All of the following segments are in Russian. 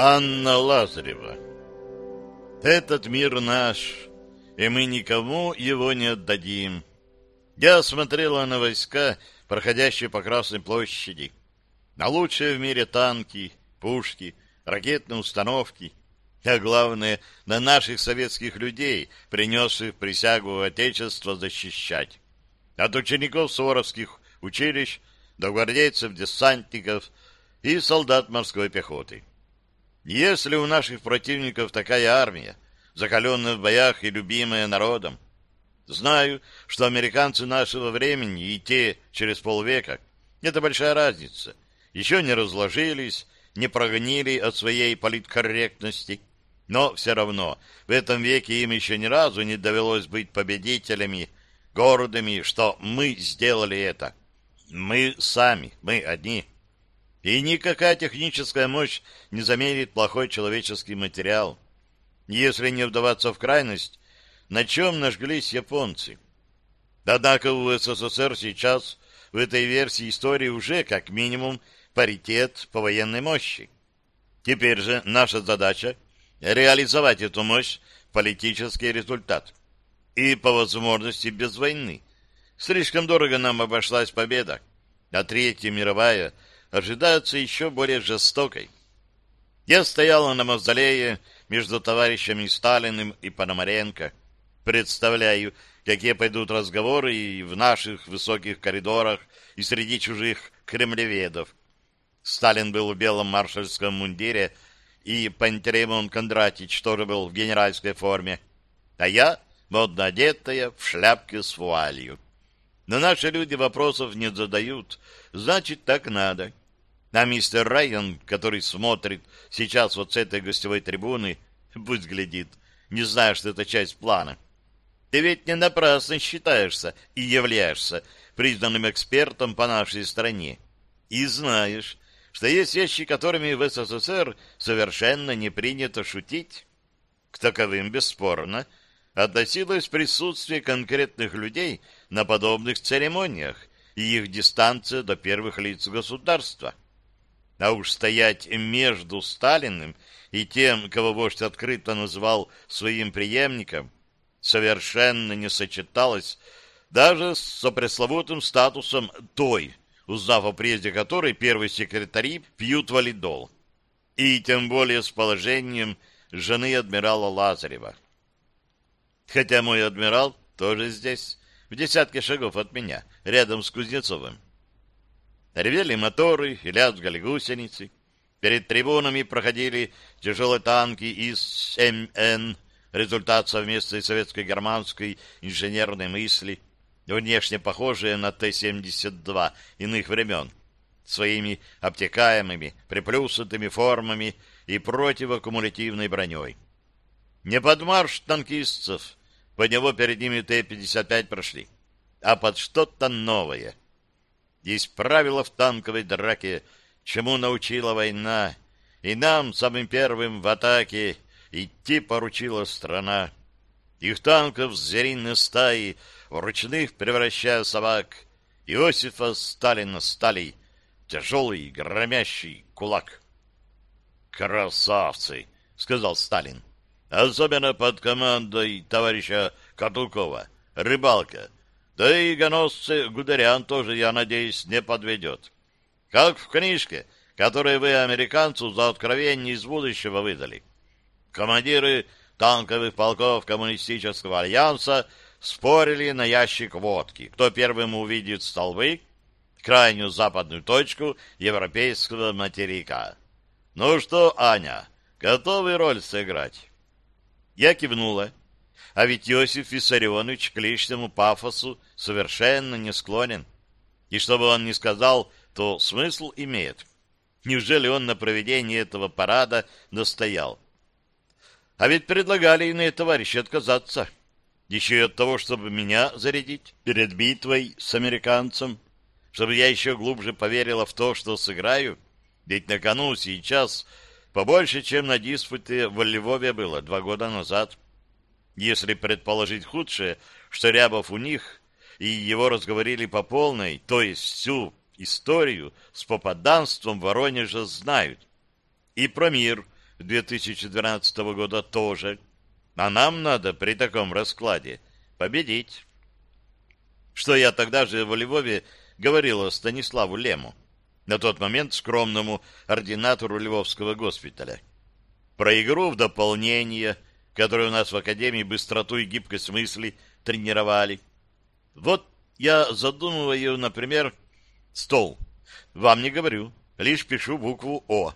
Анна Лазарева Этот мир наш, и мы никому его не отдадим. Я смотрела на войска, проходящие по Красной площади, на лучшие в мире танки, пушки, ракетные установки, а главное, на наших советских людей, принесших присягу Отечества защищать. От учеников суворовских училищ до гвардейцев-десантников и солдат морской пехоты. Если у наших противников такая армия, закаленная в боях и любимая народом, знаю, что американцы нашего времени и те через полвека — это большая разница. Еще не разложились, не прогнили от своей политкорректности, но все равно в этом веке им еще ни разу не довелось быть победителями, гордыми, что мы сделали это. Мы сами, мы одни — и никакая техническая мощь не заменит плохой человеческий материал. Если не вдаваться в крайность, на чем нажглись японцы? Однако у СССР сейчас в этой версии истории уже как минимум паритет по военной мощи. Теперь же наша задача — реализовать эту мощь в политический результат. И по возможности без войны. Слишком дорого нам обошлась победа, а Третья мировая — ожидается еще более жестокой. Я стояла на мавзолее между товарищами Сталиным и Пономаренко. Представляю, какие пойдут разговоры и в наших высоких коридорах, и среди чужих кремлеведов. Сталин был в белом маршальском мундире, и Пантелеймон Кондратич тоже был в генеральской форме, а я, модно одетая, в шляпке с вуалью. Но наши люди вопросов не задают, значит, так надо. А мистер Райан, который смотрит сейчас вот с этой гостевой трибуны, пусть глядит, не зная, что это часть плана. Ты ведь не напрасно считаешься и являешься признанным экспертом по нашей стране. И знаешь, что есть вещи, которыми в СССР совершенно не принято шутить. К таковым, бесспорно, относилось присутствие конкретных людей на подобных церемониях и их дистанция до первых лиц государства. А уж стоять между Сталиным и тем, кого вождь открыто называл своим преемником, совершенно не сочеталось даже с сопресловутым статусом той, узнав о приезде которой первые секретари пьют валидол, и тем более с положением жены адмирала Лазарева. Хотя мой адмирал тоже здесь, в десятке шагов от меня, рядом с Кузнецовым. Ревели моторы и лязгали гусеницы. Перед трибунами проходили тяжелые танки из МН, результат совместной советско-германской инженерной мысли, внешне похожие на Т-72 иных времен, своими обтекаемыми, приплюснутыми формами и противокумулятивной броней. Не под марш танкистцев, под него перед ними Т-55 прошли, а под что-то новое — есть правила в танковой драке, чему научила война, и нам, самым первым в атаке, идти поручила страна. Их танков звериные стаи, в ручных превращая собак, Иосифа Сталина стали, тяжелый громящий кулак. «Красавцы!» — сказал Сталин. «Особенно под командой товарища Катулкова. Рыбалка. Да и гоносцы Гудериан тоже, я надеюсь, не подведет. Как в книжке, которую вы американцу за откровение из будущего выдали. Командиры танковых полков Коммунистического альянса спорили на ящик водки, кто первым увидит столбы, крайнюю западную точку европейского материка. Ну что, Аня, готовы роль сыграть? Я кивнула. А ведь Иосиф Виссарионович к личному пафосу совершенно не склонен. И что бы он ни сказал, то смысл имеет. Неужели он на проведении этого парада настоял? А ведь предлагали иные товарищи отказаться. Еще и от того, чтобы меня зарядить перед битвой с американцем, чтобы я еще глубже поверила в то, что сыграю. Ведь на кону сейчас побольше, чем на диспуте в Львове было два года назад. Если предположить худшее, что Рябов у них, и его разговорили по полной, то есть всю историю с попаданством Воронежа знают. И про мир 2012 года тоже. А нам надо при таком раскладе победить. Что я тогда же в Львове говорила Станиславу Лему, на тот момент скромному ординатору Львовского госпиталя. Про игру в дополнение, которую у нас в Академии быстроту и гибкость мысли тренировали. Вот я задумываю, например, стол. Вам не говорю, лишь пишу букву «О».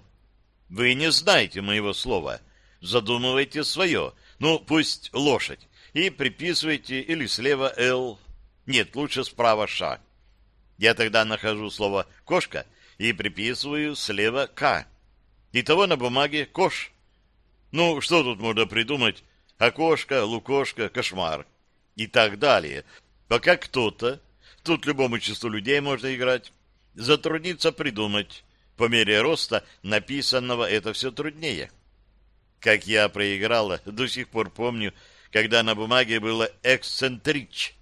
Вы не знаете моего слова. Задумывайте свое. Ну, пусть лошадь. И приписывайте или слева «Л». Нет, лучше справа «Ш». Я тогда нахожу слово «кошка» и приписываю слева «К». Итого на бумаге «кош». Ну, что тут можно придумать? Окошко, лукошка, кошмар. И так далее. Пока кто-то, тут любому числу людей можно играть, затруднится придумать. По мере роста написанного это все труднее. Как я проиграла, до сих пор помню, когда на бумаге было «эксцентрич».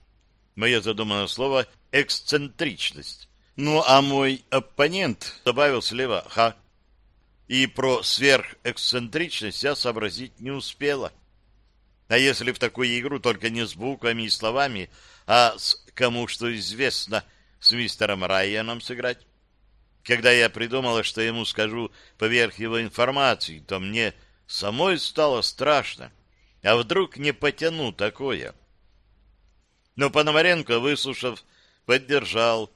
Мое задуманное слово «эксцентричность». Ну, а мой оппонент добавил слева «ха». И про сверхэксцентричность я сообразить не успела. А если в такую игру только не с буквами и словами, а с кому что известно, с мистером Райаном сыграть? Когда я придумала, что ему скажу поверх его информации, то мне самой стало страшно. А вдруг не потяну такое? Но Пономаренко, выслушав, поддержал,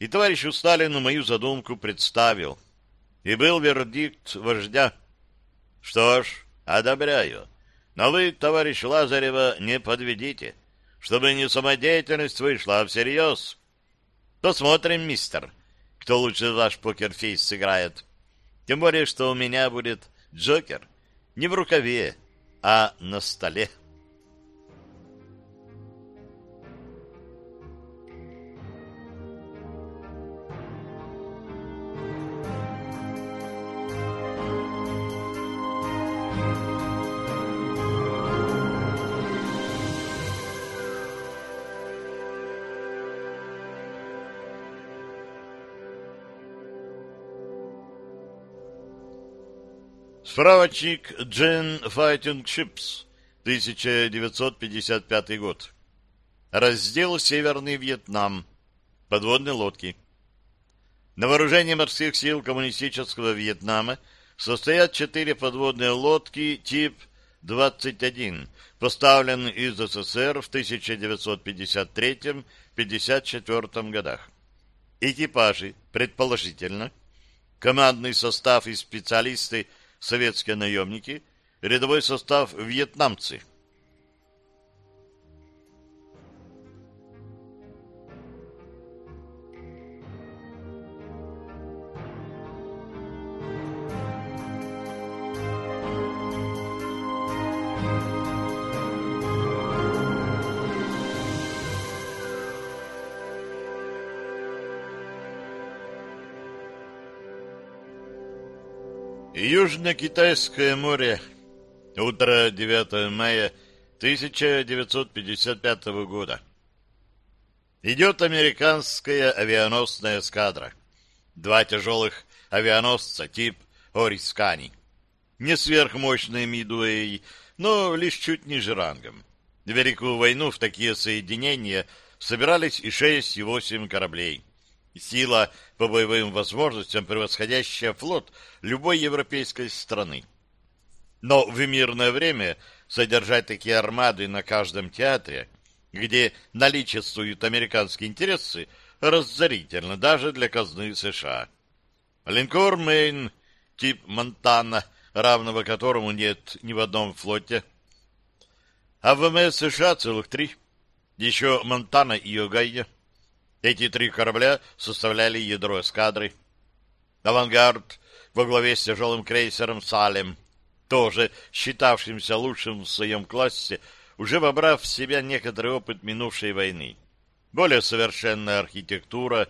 и товарищу Сталину мою задумку представил. И был вердикт вождя. Что ж, одобряю. Но вы, товарищ Лазарева, не подведите, чтобы не самодеятельность вышла, а всерьез. Посмотрим, мистер, кто лучше ваш покерфейс сыграет. Тем более, что у меня будет Джокер не в рукаве, а на столе. Справочник Gen Fighting Ships, 1955 год. Раздел Северный Вьетнам. Подводные лодки. На вооружении морских сил коммунистического Вьетнама состоят четыре подводные лодки тип 21, поставленные из СССР в 1953-54 годах. Экипажи, предположительно, командный состав и специалисты – советские наемники, рядовой состав вьетнамцы. Южно-Китайское море. Утро 9 мая 1955 года. Идет американская авианосная эскадра. Два тяжелых авианосца тип Орискани. Не сверхмощные Мидуэй, но лишь чуть ниже рангом. В Великую войну в такие соединения собирались и шесть, и восемь кораблей. Сила по боевым возможностям, превосходящая флот любой европейской страны. Но в мирное время содержать такие армады на каждом театре, где наличествуют американские интересы, разорительно даже для казны США. Линкор Мейн, тип Монтана, равного которому нет ни в одном флоте. А ВМС США целых три. Еще Монтана и Огайо. Эти три корабля составляли ядро эскадры. Авангард во главе с тяжелым крейсером «Салем», тоже считавшимся лучшим в своем классе, уже вобрав в себя некоторый опыт минувшей войны. Более совершенная архитектура,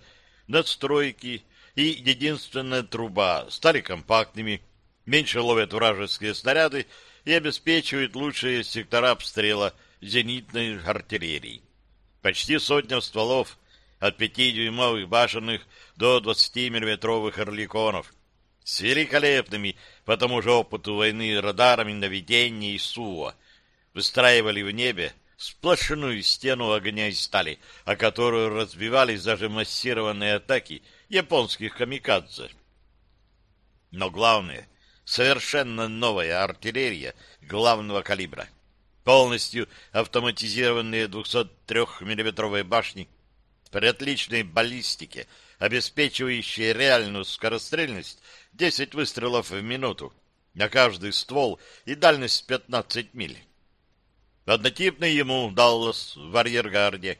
надстройки и единственная труба стали компактными, меньше ловят вражеские снаряды и обеспечивают лучшие сектора обстрела зенитной артиллерии. Почти сотня стволов от 5-дюймовых башенных до 20-миллиметровых орликонов. с великолепными по тому же опыту войны радарами наведения и СУА, выстраивали в небе сплошную стену огня и стали, о которую разбивались даже массированные атаки японских камикадзе. Но главное, совершенно новая артиллерия главного калибра. Полностью автоматизированные 203 миллиметровые башни при отличной баллистике, обеспечивающие реальную скорострельность 10 выстрелов в минуту на каждый ствол и дальность 15 миль. Однотипный ему Даллас в арьергарде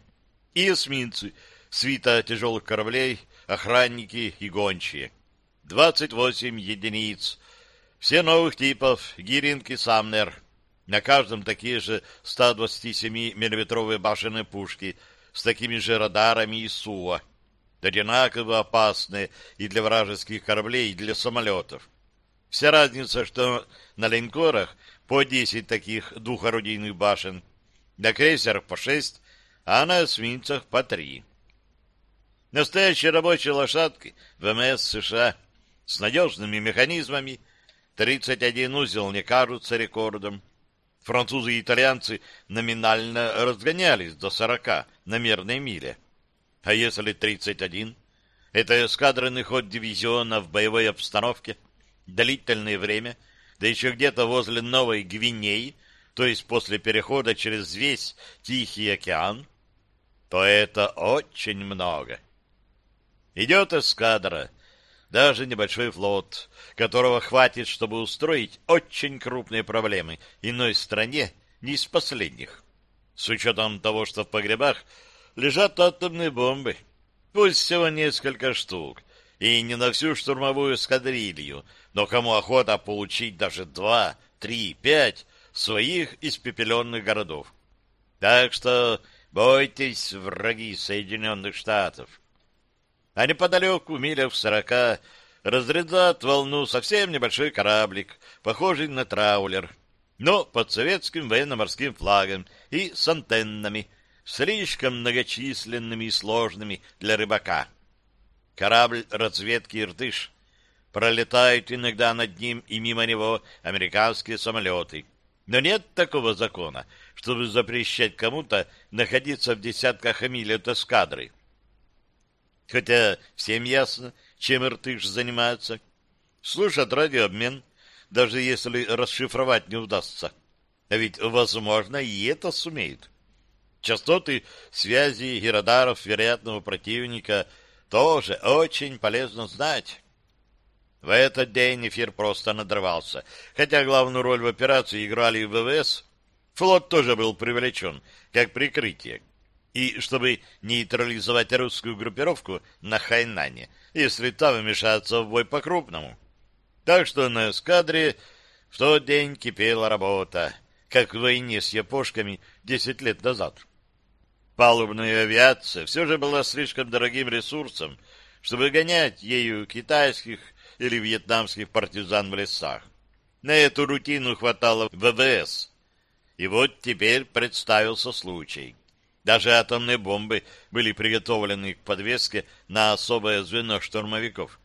и эсминцы, свита тяжелых кораблей, охранники и гончие. 28 единиц. Все новых типов, Гиринг и Самнер. На каждом такие же 127 миллиметровые башенные пушки с такими же радарами и СУА. Одинаково опасные и для вражеских кораблей, и для самолетов. Вся разница, что на линкорах по 10 таких двухорудийных башен, на крейсерах по 6, а на эсминцах по 3. Настоящие рабочие лошадки ВМС США с надежными механизмами, 31 узел не кажутся рекордом. Французы и итальянцы номинально разгонялись до 40 на мерной миле. А если 31? Это эскадренный ход дивизиона в боевой обстановке, длительное время, да еще где-то возле Новой Гвинеи, то есть после перехода через весь Тихий океан, то это очень много. Идет эскадра, даже небольшой флот, которого хватит, чтобы устроить очень крупные проблемы иной стране, не из последних. С учетом того, что в погребах лежат атомные бомбы, пусть всего несколько штук, и не на всю штурмовую эскадрилью, но кому охота получить даже два, три, пять своих испепеленных городов. Так что бойтесь, враги Соединенных Штатов. А неподалеку, милях в сорока, разрезает волну совсем небольшой кораблик, похожий на траулер, но под советским военно-морским флагом и с антеннами, слишком многочисленными и сложными для рыбака. Корабль разведки «Иртыш». Пролетают иногда над ним и мимо него американские самолеты. Но нет такого закона, чтобы запрещать кому-то находиться в десятках миль от эскадры. Хотя всем ясно, чем Иртыш занимается. Слушат радиообмен, даже если расшифровать не удастся. А ведь, возможно, и это сумеют. Частоты связи и радаров вероятного противника тоже очень полезно знать. В этот день эфир просто надрывался. Хотя главную роль в операции играли ВВС, флот тоже был привлечен как прикрытие и чтобы нейтрализовать русскую группировку на Хайнане, если та вмешается в бой по-крупному. Так что на эскадре в тот день кипела работа, как в войне с япошками десять лет назад. Палубная авиация все же была слишком дорогим ресурсом, чтобы гонять ею китайских или вьетнамских партизан в лесах. На эту рутину хватало ВВС. И вот теперь представился случай. Даже атомные бомбы были приготовлены к подвеске на особое звено штурмовиков.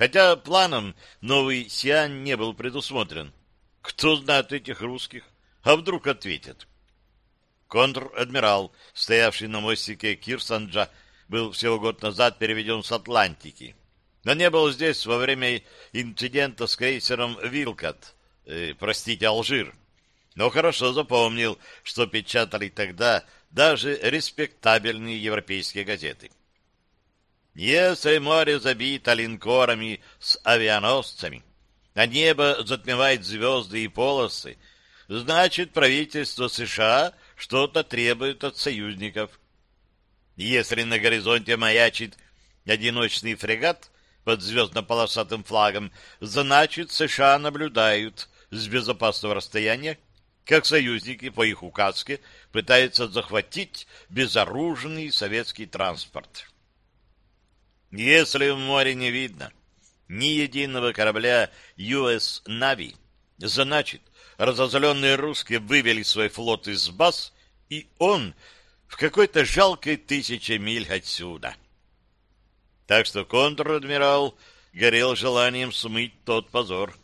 Хотя планом новый Сиань не был предусмотрен. Кто знает этих русских? А вдруг ответят? Контр-адмирал, стоявший на мостике Кирсанджа, был всего год назад переведен с Атлантики. Но не был здесь во время инцидента с крейсером «Вилкот», э, простите, «Алжир». Но хорошо запомнил, что печатали тогда даже респектабельные европейские газеты. Если море забито линкорами с авианосцами, а небо затмевает звезды и полосы, значит, правительство США что-то требует от союзников. Если на горизонте маячит одиночный фрегат под звездно-полосатым флагом, значит, США наблюдают с безопасного расстояния как союзники по их указке пытаются захватить безоружный советский транспорт. Если в море не видно ни единого корабля US Navy, значит, разозленные русские вывели свой флот из баз, и он в какой-то жалкой тысяче миль отсюда. Так что контр-адмирал горел желанием смыть тот позор.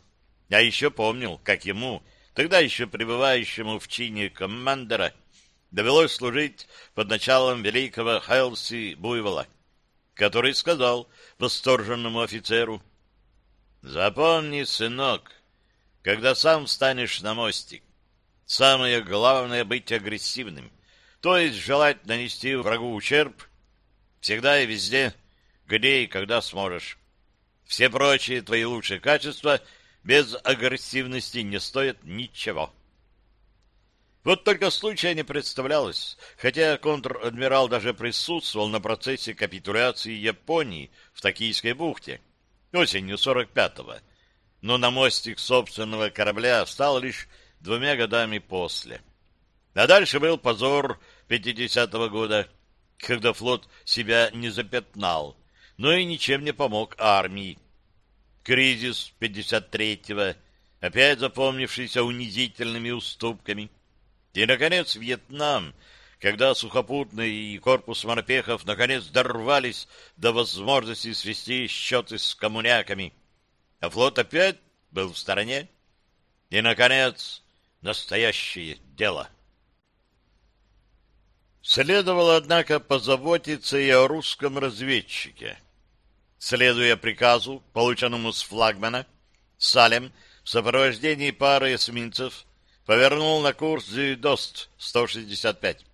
Я еще помнил, как ему, тогда еще пребывающему в чине командора, довелось служить под началом великого Хелси Буйвола, который сказал восторженному офицеру, «Запомни, сынок, когда сам встанешь на мостик, самое главное — быть агрессивным, то есть желать нанести врагу ущерб всегда и везде, где и когда сможешь. Все прочие твои лучшие качества без агрессивности не стоят ничего». Вот только случая не представлялось, хотя контр-адмирал даже присутствовал на процессе капитуляции Японии в Токийской бухте осенью 45-го, но на мостик собственного корабля встал лишь двумя годами после. А дальше был позор 50-го года, когда флот себя не запятнал, но и ничем не помог армии. Кризис 53-го, опять запомнившийся унизительными уступками – и, наконец, Вьетнам, когда сухопутный и корпус морпехов наконец дорвались до возможности свести счеты с коммуняками, а флот опять был в стороне. И, наконец, настоящее дело. Следовало, однако, позаботиться и о русском разведчике. Следуя приказу, полученному с флагмана, Салем в сопровождении пары эсминцев повернул на курс Зюдост 165.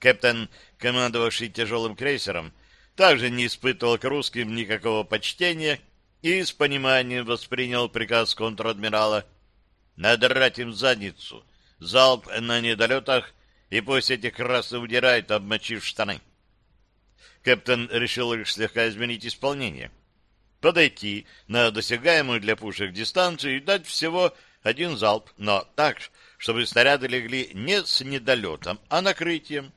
Капитан, командовавший тяжелым крейсером, также не испытывал к русским никакого почтения и с пониманием воспринял приказ контр-адмирала надрать им задницу, залп на недолетах, и пусть эти красы удирают, обмочив штаны. Капитан решил лишь слегка изменить исполнение. Подойти на досягаемую для пушек дистанцию и дать всего один залп, но так, чтобы снаряды легли не с недолетом, а накрытием.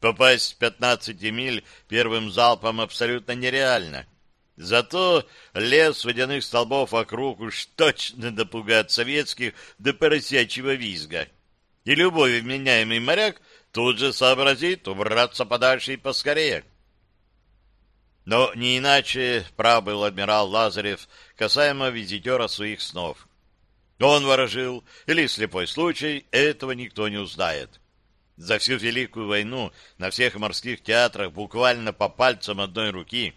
Попасть с 15 миль первым залпом абсолютно нереально. Зато лес водяных столбов вокруг уж точно допугает советских до поросячьего визга. И любой вменяемый моряк тут же сообразит убраться подальше и поскорее. Но не иначе прав был адмирал Лазарев касаемо визитера своих снов. Он ворожил, или слепой случай, этого никто не узнает. За всю Великую войну на всех морских театрах буквально по пальцам одной руки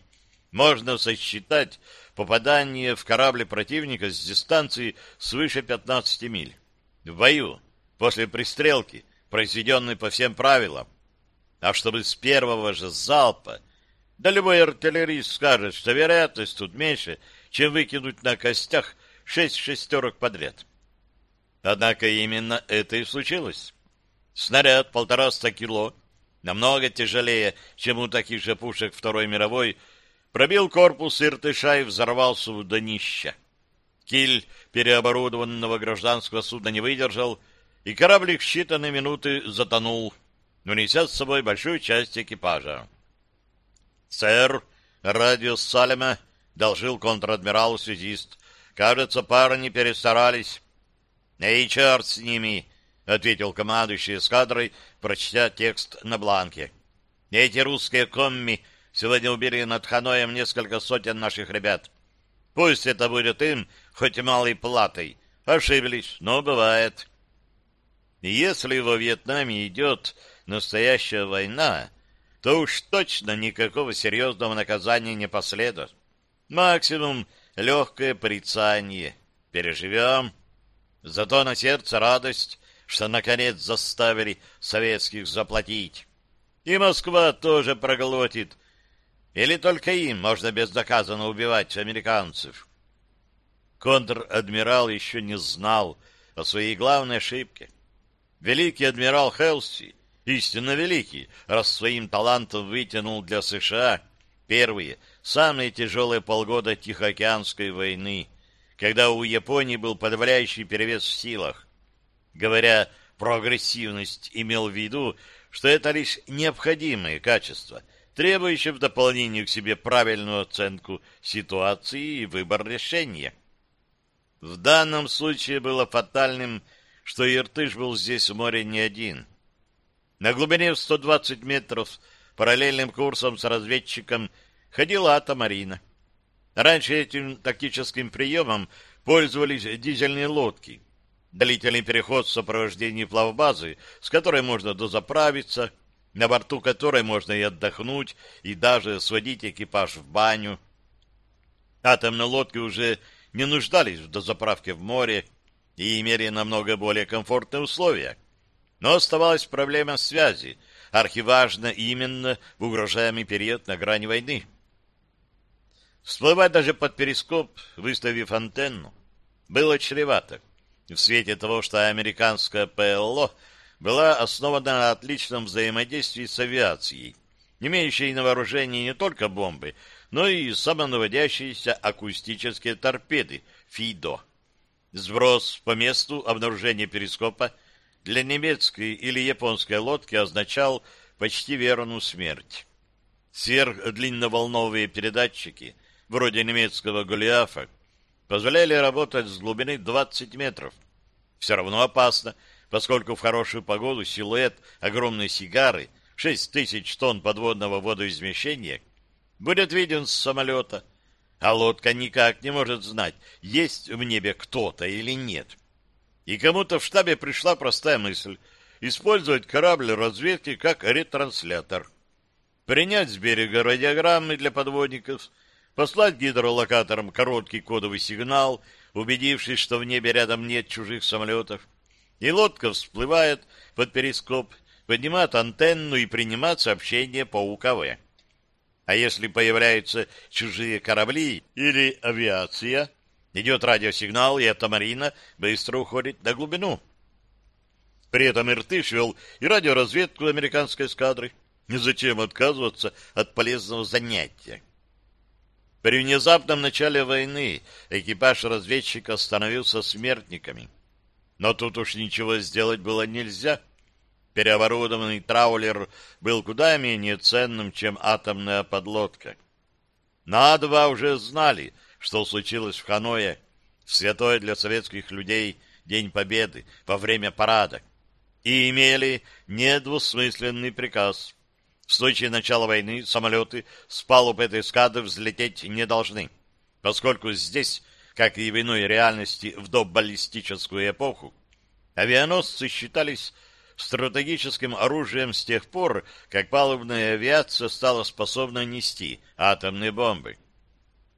можно сосчитать попадание в корабли противника с дистанции свыше 15 миль. В бою, после пристрелки, произведенной по всем правилам. А чтобы с первого же залпа, да любой артиллерист скажет, что вероятность тут меньше, чем выкинуть на костях шесть шестерок подряд. Однако именно это и случилось. Снаряд полтораста кило, намного тяжелее, чем у таких же пушек Второй мировой, пробил корпус Иртыша и взорвался в днища. Киль переоборудованного гражданского судна не выдержал, и кораблик в считанные минуты затонул, унеся с собой большую часть экипажа. «Сэр, радио Салема», — должил контр-адмирал-связист, Кажется, парни перестарались. — Эй, черт с ними! — ответил командующий эскадрой, прочтя текст на бланке. — Эти русские комми сегодня убили над Ханоем несколько сотен наших ребят. Пусть это будет им хоть и малой платой. Ошиблись, но бывает. Если во Вьетнаме идет настоящая война, то уж точно никакого серьезного наказания не последует. Максимум легкое порицание. Переживем. Зато на сердце радость, что наконец заставили советских заплатить. И Москва тоже проглотит. Или только им можно бездоказанно убивать американцев? Контр-адмирал еще не знал о своей главной ошибке. Великий адмирал Хелси, истинно великий, раз своим талантом вытянул для США первые самые тяжелые полгода Тихоокеанской войны, когда у Японии был подавляющий перевес в силах. Говоря про агрессивность, имел в виду, что это лишь необходимые качества, требующие в дополнение к себе правильную оценку ситуации и выбор решения. В данном случае было фатальным, что Иртыш был здесь в море не один. На глубине в 120 метров параллельным курсом с разведчиком ходила Ата Марина. Раньше этим тактическим приемом пользовались дизельные лодки. Длительный переход в сопровождении плавбазы, с которой можно дозаправиться, на борту которой можно и отдохнуть, и даже сводить экипаж в баню. Атомные лодки уже не нуждались в дозаправке в море и имели намного более комфортные условия. Но оставалась проблема связи, архиважна именно в угрожаемый период на грани войны. Всплывать даже под перископ, выставив антенну, было чревато. В свете того, что американская ПЛО была основана на отличном взаимодействии с авиацией, имеющей на вооружении не только бомбы, но и самонаводящиеся акустические торпеды ФИДО. Сброс по месту обнаружения перископа для немецкой или японской лодки означал почти верную смерть. Сверхдлинноволновые передатчики, вроде немецкого Голиафа, позволяли работать с глубины 20 метров. Все равно опасно, поскольку в хорошую погоду силуэт огромной сигары, 6 тысяч тонн подводного водоизмещения, будет виден с самолета, а лодка никак не может знать, есть в небе кто-то или нет. И кому-то в штабе пришла простая мысль — использовать корабль разведки как ретранслятор. Принять с берега радиограммы для подводников, послать гидролокаторам короткий кодовый сигнал, убедившись, что в небе рядом нет чужих самолетов, и лодка всплывает под перископ, поднимает антенну и принимает сообщение по УКВ. А если появляются чужие корабли или авиация, идет радиосигнал, и эта марина быстро уходит на глубину. При этом Иртыш вел и радиоразведку американской эскадры. Зачем отказываться от полезного занятия? При внезапном начале войны экипаж разведчика становился смертниками. Но тут уж ничего сделать было нельзя. Переоборудованный траулер был куда менее ценным, чем атомная подлодка. На А-2 уже знали, что случилось в Ханое, в святой для советских людей День Победы, во время парада, и имели недвусмысленный приказ. В случае начала войны самолеты с палуб этой эскады взлететь не должны, поскольку здесь, как и в иной реальности в добаллистическую эпоху, авианосцы считались стратегическим оружием с тех пор, как палубная авиация стала способна нести атомные бомбы.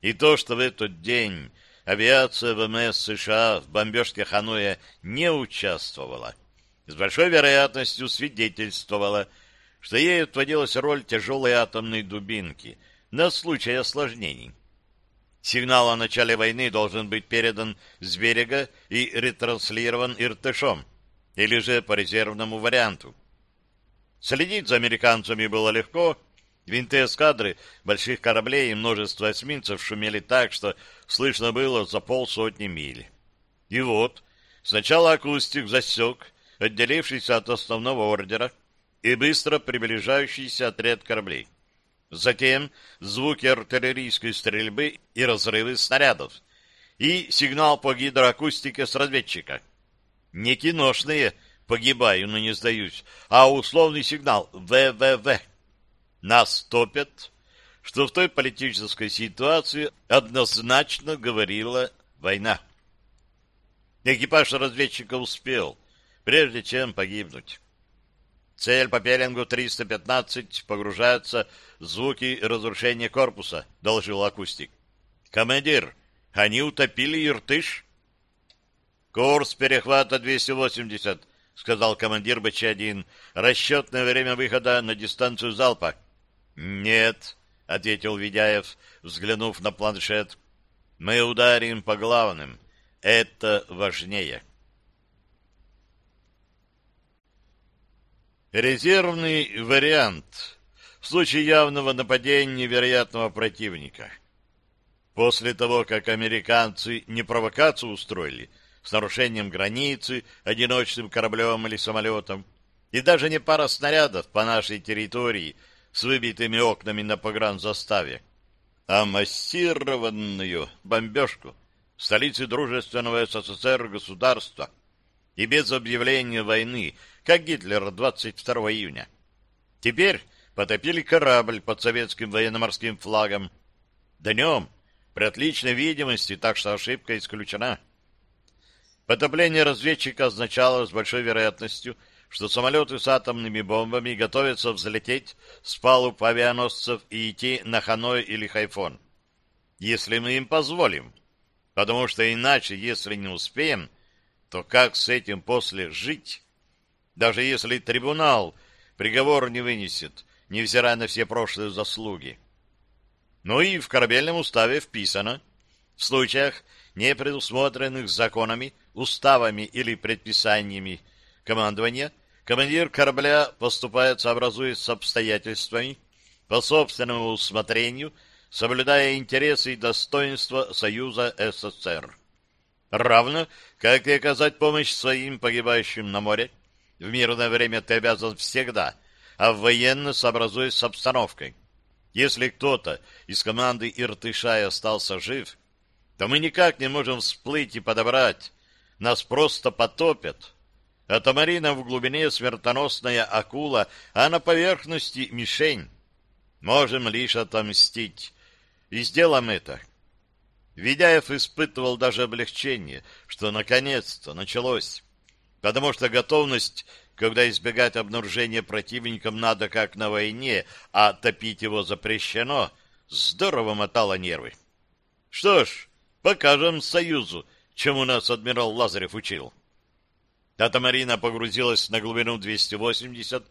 И то, что в этот день авиация ВМС США в бомбежке Ханоя не участвовала, с большой вероятностью свидетельствовала, что ей отводилась роль тяжелой атомной дубинки на случай осложнений. Сигнал о начале войны должен быть передан с берега и ретранслирован Иртышом, или же по резервному варианту. Следить за американцами было легко. Винты эскадры, больших кораблей и множество эсминцев шумели так, что слышно было за полсотни миль. И вот, сначала акустик засек, отделившийся от основного ордера, и быстро приближающийся отряд кораблей. Затем звуки артиллерийской стрельбы и разрывы снарядов, и сигнал по гидроакустике с разведчика — не киношные «погибаю, но не сдаюсь», а условный сигнал «ВВВ». Нас топят, что в той политической ситуации однозначно говорила война. Экипаж разведчика успел, прежде чем погибнуть. Цель по пеленгу 315 погружается звуки разрушения корпуса, доложил акустик. Командир, они утопили Иртыш? «Курс перехвата 280», — сказал командир БЧ-1. «Расчетное время выхода на дистанцию залпа». «Нет», — ответил Ведяев, взглянув на планшет. «Мы ударим по главным. Это важнее». Резервный вариант в случае явного нападения вероятного противника. После того, как американцы не провокацию устроили, с нарушением границы, одиночным кораблем или самолетом, и даже не пара снарядов по нашей территории с выбитыми окнами на погранзаставе, а массированную бомбежку в столице дружественного СССР государства и без объявления войны, как Гитлер 22 июня. Теперь потопили корабль под советским военно-морским флагом. Днем при отличной видимости, так что ошибка исключена. Потопление разведчика означало с большой вероятностью, что самолеты с атомными бомбами готовятся взлететь с палуб авианосцев и идти на Ханой или Хайфон. Если мы им позволим. Потому что иначе, если не успеем, то как с этим после жить? Даже если трибунал приговор не вынесет, невзирая на все прошлые заслуги. Ну и в корабельном уставе вписано, в случаях, не предусмотренных законами, уставами или предписаниями командования, командир корабля поступает сообразуясь с обстоятельствами, по собственному усмотрению, соблюдая интересы и достоинства Союза СССР. Равно, как и оказать помощь своим погибающим на море, в мирное время ты обязан всегда, а в военно сообразуясь с обстановкой. Если кто-то из команды Иртышая остался жив, то мы никак не можем всплыть и подобрать. Нас просто потопят. А Тамарина в глубине смертоносная акула, а на поверхности мишень. Можем лишь отомстить. И сделаем это. Ведяев испытывал даже облегчение, что наконец-то началось. Потому что готовность когда избегать обнаружения противником надо как на войне, а топить его запрещено, здорово мотало нервы. Что ж, покажем Союзу, чему нас адмирал Лазарев учил. Тата Марина погрузилась на глубину 280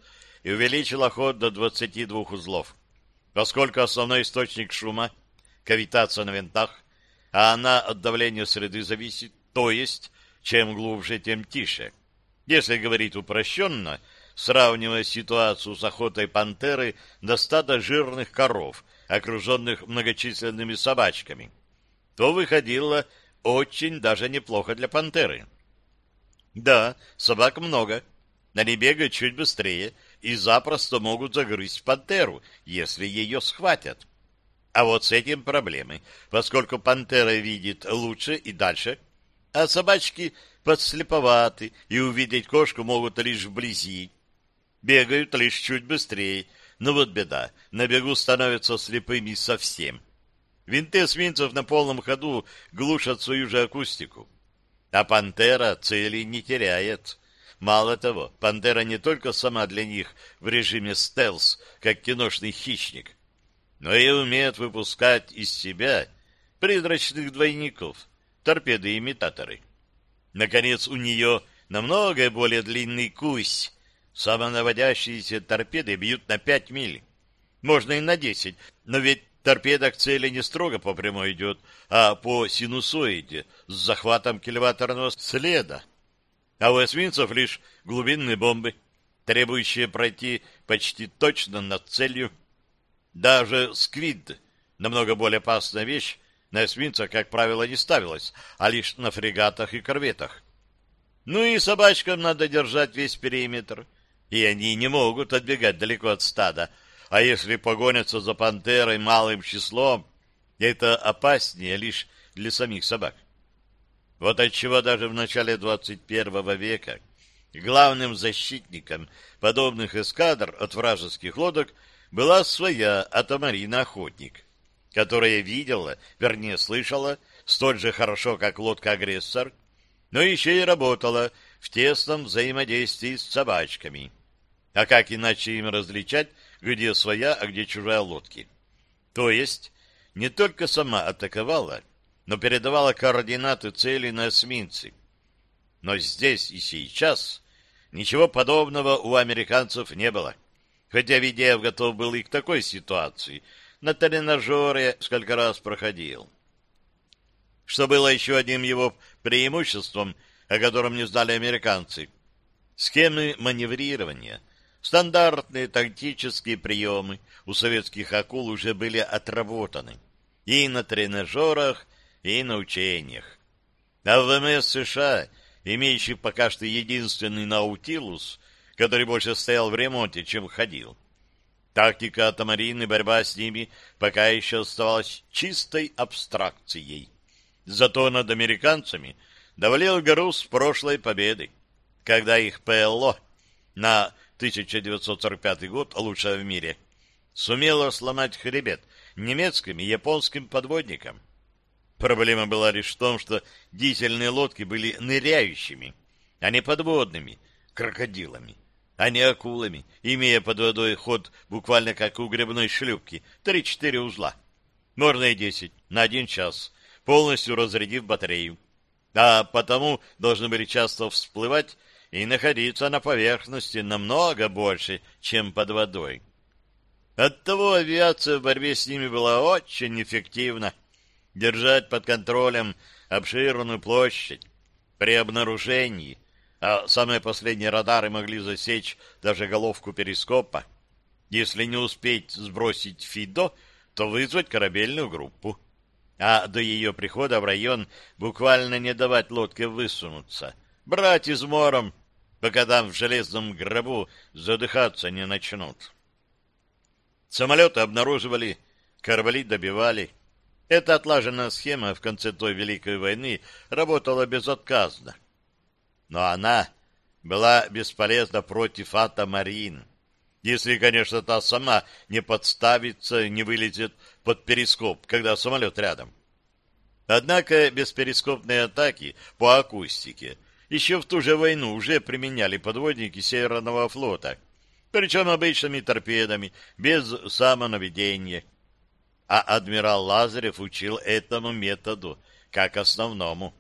и увеличила ход до 22 узлов. Поскольку основной источник шума — кавитация на винтах, а она от давления среды зависит, то есть, чем глубже, тем тише — если говорить упрощенно, сравнивая ситуацию с охотой пантеры на стадо жирных коров, окруженных многочисленными собачками, то выходило очень даже неплохо для пантеры. Да, собак много, они бегают чуть быстрее и запросто могут загрызть пантеру, если ее схватят. А вот с этим проблемы, поскольку пантера видит лучше и дальше, а собачки подслеповаты и увидеть кошку могут лишь вблизи. Бегают лишь чуть быстрее, но вот беда, на бегу становятся слепыми совсем. Винты эсминцев на полном ходу глушат свою же акустику. А пантера цели не теряет. Мало того, пантера не только сама для них в режиме стелс, как киношный хищник, но и умеет выпускать из себя призрачных двойников, торпеды-имитаторы. Наконец, у нее намного более длинный кусь. Самонаводящиеся торпеды бьют на пять миль. Можно и на десять, но ведь торпеда к цели не строго по прямой идет, а по синусоиде с захватом кильваторного следа. А у эсминцев лишь глубинные бомбы, требующие пройти почти точно над целью. Даже сквид, намного более опасная вещь, на эсминцах, как правило, не ставилось, а лишь на фрегатах и корветах. Ну и собачкам надо держать весь периметр, и они не могут отбегать далеко от стада, а если погонятся за пантерой малым числом, это опаснее лишь для самих собак. Вот отчего даже в начале 21 века главным защитником подобных эскадр от вражеских лодок была своя атомарина-охотник — которая видела, вернее, слышала, столь же хорошо, как лодка-агрессор, но еще и работала в тесном взаимодействии с собачками. А как иначе им различать, где своя, а где чужая лодки? То есть не только сама атаковала, но передавала координаты цели на эсминцы. Но здесь и сейчас ничего подобного у американцев не было. Хотя Ведеев готов был и к такой ситуации — на тренажере сколько раз проходил. Что было еще одним его преимуществом, о котором не знали американцы. Схемы маневрирования, стандартные тактические приемы у советских акул уже были отработаны и на тренажерах, и на учениях. А в ВМС США, имеющий пока что единственный Наутилус, который больше стоял в ремонте, чем ходил, Тактика Атамарин и борьба с ними пока еще оставалась чистой абстракцией. Зато над американцами давлел груз прошлой победы, когда их ПЛО на 1945 год, лучшее в мире, сумело сломать хребет немецким и японским подводникам. Проблема была лишь в том, что дизельные лодки были ныряющими, а не подводными, крокодилами, а не акулами, имея под водой ход буквально как у грибной шлюпки, 3-4 узла. Можно и 10 на один час, полностью разрядив батарею. А потому должны были часто всплывать и находиться на поверхности намного больше, чем под водой. Оттого авиация в борьбе с ними была очень эффективна держать под контролем обширную площадь. При обнаружении, а самые последние радары могли засечь даже головку перископа, если не успеть сбросить ФИДО, то вызвать корабельную группу. А до ее прихода в район буквально не давать лодке высунуться. Брать измором, пока там в железном гробу задыхаться не начнут. Самолеты обнаруживали, корабли добивали — эта отлаженная схема в конце той Великой войны работала безотказно. Но она была бесполезна против Атомарин. Если, конечно, та сама не подставится, не вылезет под перископ, когда самолет рядом. Однако бесперископные атаки по акустике еще в ту же войну уже применяли подводники Северного флота, причем обычными торпедами, без самонаведения а адмирал Лазарев учил этому методу как основному.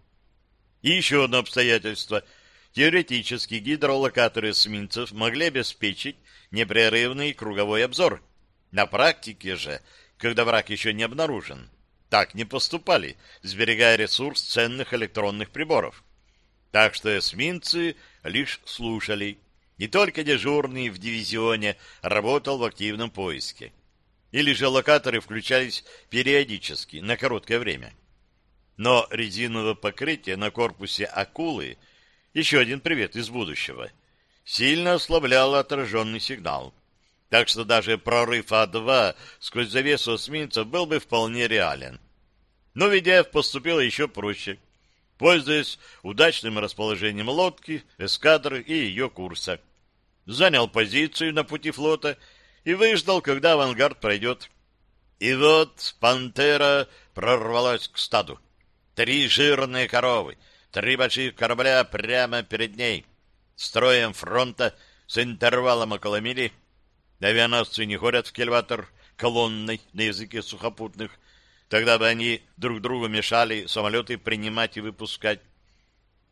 И еще одно обстоятельство. Теоретически гидролокаторы эсминцев могли обеспечить непрерывный круговой обзор. На практике же, когда враг еще не обнаружен, так не поступали, сберегая ресурс ценных электронных приборов. Так что эсминцы лишь слушали. Не только дежурный в дивизионе работал в активном поиске или же локаторы включались периодически, на короткое время. Но резиновое покрытие на корпусе акулы, еще один привет из будущего, сильно ослабляло отраженный сигнал. Так что даже прорыв А-2 сквозь завесу эсминцев был бы вполне реален. Но Ведяев поступил еще проще, пользуясь удачным расположением лодки, эскадры и ее курса. Занял позицию на пути флота и выждал, когда авангард пройдет. И вот пантера прорвалась к стаду. Три жирные коровы, три больших корабля прямо перед ней. Строем фронта с интервалом около мили. Авианосцы не ходят в кельватор колонной на языке сухопутных. Тогда бы они друг другу мешали самолеты принимать и выпускать.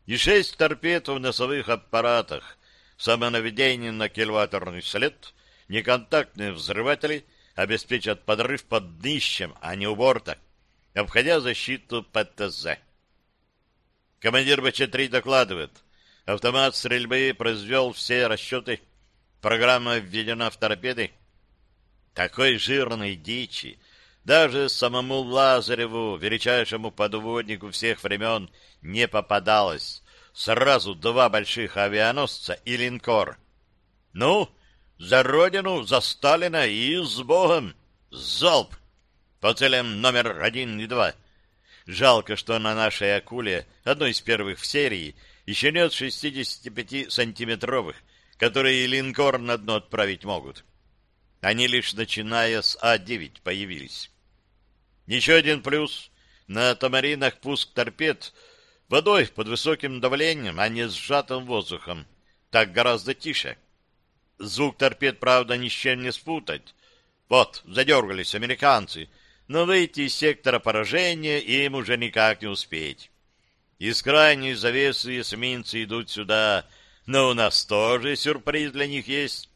И шесть торпед в носовых аппаратах, самонаведение на кельваторный след — Неконтактные взрыватели обеспечат подрыв под днищем, а не у борта, обходя защиту ПТЗ. Командир БЧ-3 докладывает. Автомат стрельбы произвел все расчеты. Программа введена в торпеды. Такой жирной дичи даже самому Лазареву, величайшему подводнику всех времен, не попадалось. Сразу два больших авианосца и линкор. Ну, за Родину, за Сталина и с Богом! Залп! По целям номер один и два. Жалко, что на нашей акуле, одной из первых в серии, еще нет 65-сантиметровых, которые линкор на дно отправить могут. Они лишь начиная с А-9 появились. Еще один плюс. На тамаринах пуск торпед водой под высоким давлением, а не сжатым воздухом. Так гораздо тише. Звук торпед, правда, ни с чем не спутать. Вот, задергались американцы, но выйти из сектора поражения им уже никак не успеть. Из крайней завесы эсминцы идут сюда, но у нас тоже сюрприз для них есть.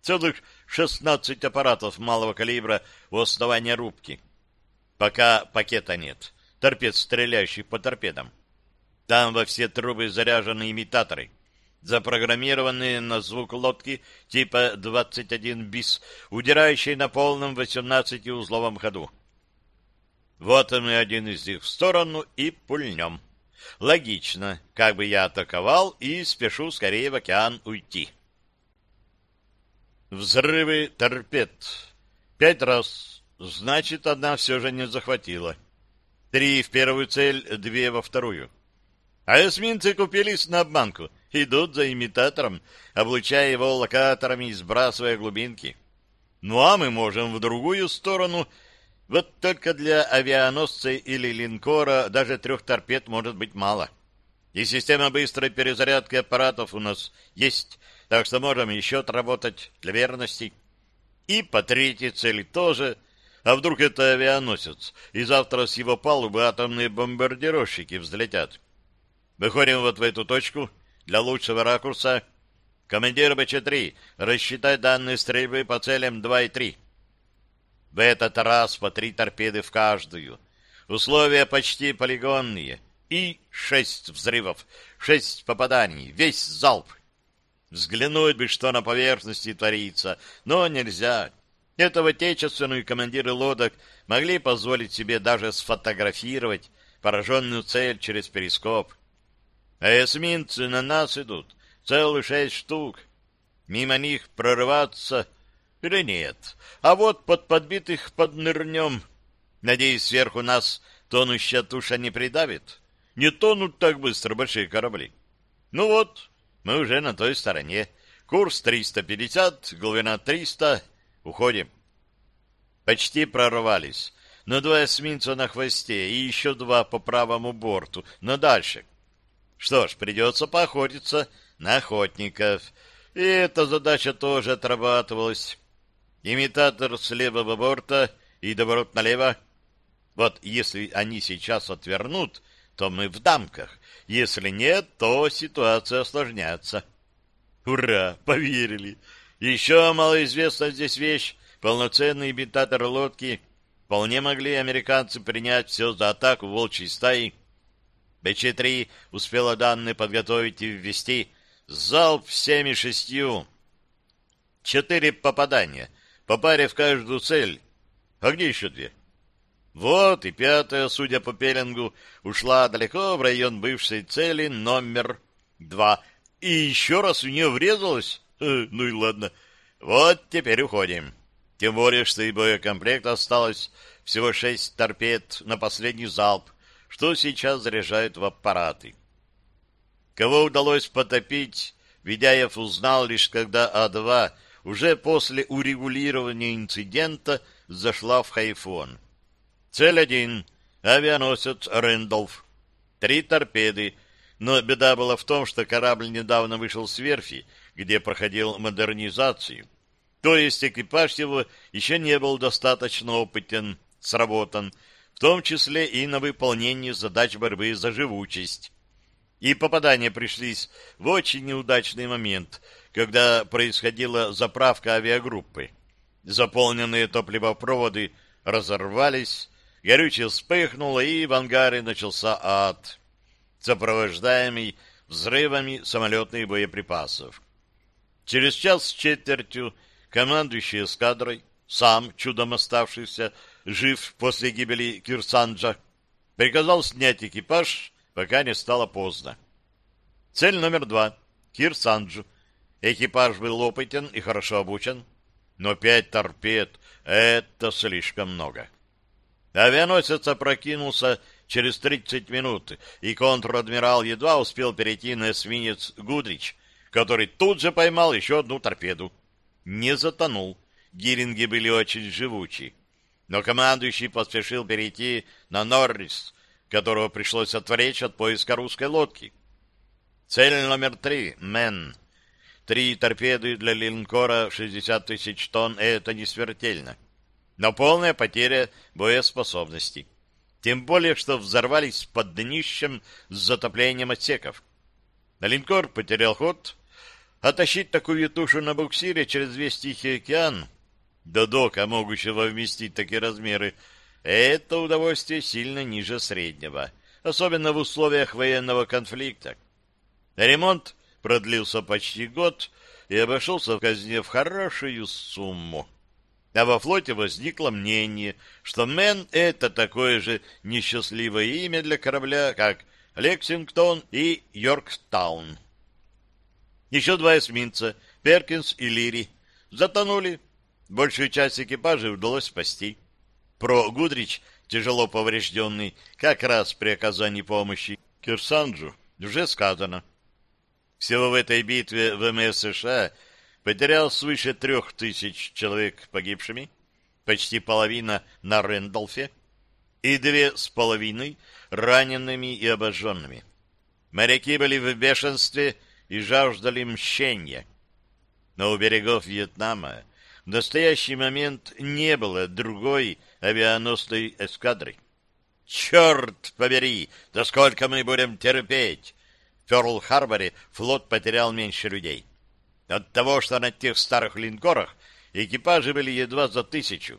Целых шестнадцать аппаратов малого калибра у основания рубки. Пока пакета нет, торпед, стреляющих по торпедам. Там во все трубы заряжены имитаторы — запрограммированные на звук лодки типа 21 БИС, удирающей на полном 18-узловом ходу. Вот мы один из них в сторону и пульнем. Логично, как бы я атаковал и спешу скорее в океан уйти. Взрывы торпед. Пять раз. Значит, одна все же не захватила. Три в первую цель, две во вторую. А эсминцы купились на обманку — идут за имитатором, облучая его локаторами и сбрасывая глубинки. Ну а мы можем в другую сторону Вот только для авианосца или линкора даже трех торпед может быть мало. И система быстрой перезарядки аппаратов у нас есть, так что можем еще отработать для верности. И по третьей цели тоже. А вдруг это авианосец, и завтра с его палубы атомные бомбардировщики взлетят. Выходим вот в эту точку для лучшего ракурса. Командир БЧ-3, рассчитать данные стрельбы по целям 2 и 3. В этот раз по три торпеды в каждую. Условия почти полигонные. И шесть взрывов, шесть попаданий, весь залп. Взглянуть бы, что на поверхности творится, но нельзя. Этого отечественные командиры лодок могли позволить себе даже сфотографировать пораженную цель через перископ. А эсминцы на нас идут, целых шесть штук. Мимо них прорываться или нет. А вот под подбитых поднырнем. Надеюсь, сверху нас тонущая туша не придавит. Не тонут так быстро большие корабли. Ну вот, мы уже на той стороне. Курс 350, глубина 300. Уходим. Почти прорвались. Но два эсминца на хвосте и еще два по правому борту. Но дальше. Что ж, придется поохотиться на охотников. И эта задача тоже отрабатывалась. Имитатор с левого борта и доворот налево. Вот если они сейчас отвернут, то мы в дамках. Если нет, то ситуация осложняется. Ура! Поверили! Еще малоизвестная здесь вещь. Полноценный имитатор лодки. Вполне могли американцы принять все за атаку волчьей стаи. БЧ-3 успела данные подготовить и ввести. Залп всеми шестью. Четыре попадания. По паре в каждую цель. А где еще две? Вот и пятая, судя по пеленгу, ушла далеко в район бывшей цели номер два. И еще раз в нее врезалась? Э, ну и ладно. Вот теперь уходим. Тем более, что и боекомплект осталось всего шесть торпед на последний залп, что сейчас заряжают в аппараты. Кого удалось потопить, Ведяев узнал лишь когда А-2 уже после урегулирования инцидента зашла в Хайфон. Цель один — авианосец «Рэндолф». Три торпеды, но беда была в том, что корабль недавно вышел с верфи, где проходил модернизацию. То есть экипаж его еще не был достаточно опытен, сработан, в том числе и на выполнение задач борьбы за живучесть. И попадания пришлись в очень неудачный момент, когда происходила заправка авиагруппы. Заполненные топливопроводы разорвались, горючее вспыхнуло, и в ангаре начался ад, сопровождаемый взрывами самолетных боеприпасов. Через час с четвертью командующий эскадрой, сам чудом оставшийся жив после гибели Кирсанджа, приказал снять экипаж, пока не стало поздно. Цель номер два. Кирсанджу. Экипаж был опытен и хорошо обучен, но пять торпед — это слишком много. Авианосец опрокинулся через 30 минут, и контр-адмирал едва успел перейти на эсминец Гудрич, который тут же поймал еще одну торпеду. Не затонул. Гиринги были очень живучи. Но командующий поспешил перейти на Норрис, которого пришлось отвлечь от поиска русской лодки. Цель номер три — Мэн. Три торпеды для линкора 60 тысяч тонн — это не смертельно но полная потеря боеспособности. Тем более, что взорвались под днищем с затоплением отсеков. Линкор потерял ход, а тащить такую тушу на буксире через весь Тихий океан, до дока, могущего вместить такие размеры, это удовольствие сильно ниже среднего, особенно в условиях военного конфликта. Ремонт продлился почти год и обошелся в казне в хорошую сумму а во флоте возникло мнение, что Мэн — это такое же несчастливое имя для корабля, как Лексингтон и Йорктаун. Еще два эсминца, Перкинс и Лири, затонули. Большую часть экипажа удалось спасти. Про Гудрич, тяжело поврежденный, как раз при оказании помощи Кирсанджу, уже сказано. Всего в этой битве ВМС США — потерял свыше трех тысяч человек погибшими, почти половина на Рэндолфе, и две с половиной ранеными и обожженными. Моряки были в бешенстве и жаждали мщения. Но у берегов Вьетнама в настоящий момент не было другой авианосной эскадры. «Черт побери! Да сколько мы будем терпеть!» В Пёрл-Харборе флот потерял меньше людей. От того, что на тех старых линкорах экипажи были едва за тысячу,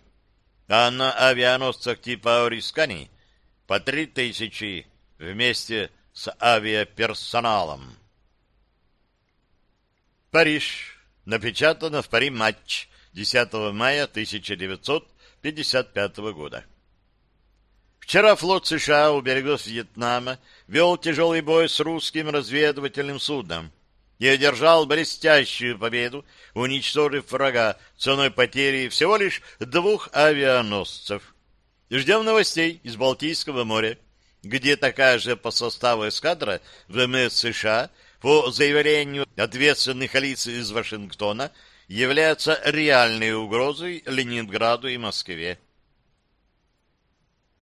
а на авианосцах типа Орискани по три тысячи вместе с авиаперсоналом. Париж. Напечатано в Пари матч 10 мая 1955 года. Вчера флот США у берегов Вьетнама вел тяжелый бой с русским разведывательным судном и одержал блестящую победу, уничтожив врага ценой потери всего лишь двух авианосцев. Ждем новостей из Балтийского моря, где такая же по составу эскадра ВМС США по заявлению ответственных лиц из Вашингтона является реальной угрозой Ленинграду и Москве.